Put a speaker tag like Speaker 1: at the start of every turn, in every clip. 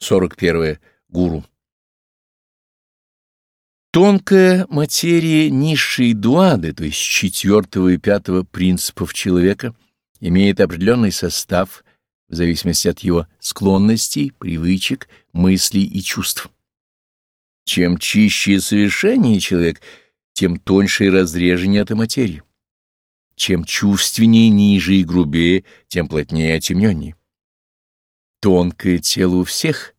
Speaker 1: 41. Гуру. Тонкая материя низшей дуады, то есть четвертого и пятого принципов человека, имеет определенный состав в зависимости от его склонностей, привычек, мыслей и чувств. Чем чище и совершеннее человек, тем тоньше и разреженнее эта материя. Чем чувственнее, ниже и грубее, тем плотнее и отемненнее. Тонкое тело у всех,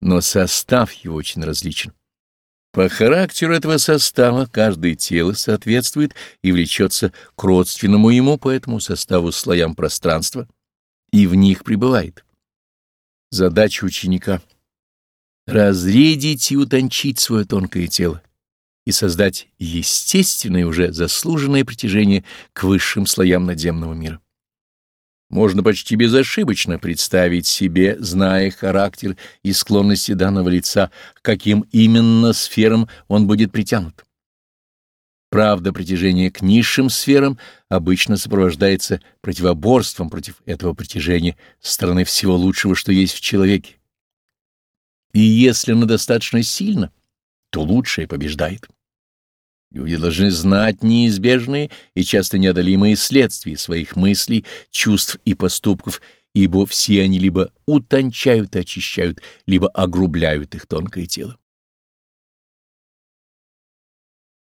Speaker 1: но состав его очень различен. По характеру этого состава каждое тело соответствует и влечется к родственному ему по этому составу слоям пространства и в них пребывает. Задача ученика — разредить и утончить свое тонкое тело и создать естественное уже заслуженное притяжение к высшим слоям надземного мира. Можно почти безошибочно представить себе, зная характер и склонности данного лица, каким именно сферам он будет притянут. Правда, притяжение к низшим сферам обычно сопровождается противоборством против этого притяжения со стороны всего лучшего, что есть в человеке. И если оно достаточно сильно, то лучшее побеждает. Люди должны знать неизбежные и часто неодолимые следствия своих мыслей, чувств и поступков, ибо все они либо утончают и очищают, либо огрубляют их тонкое тело.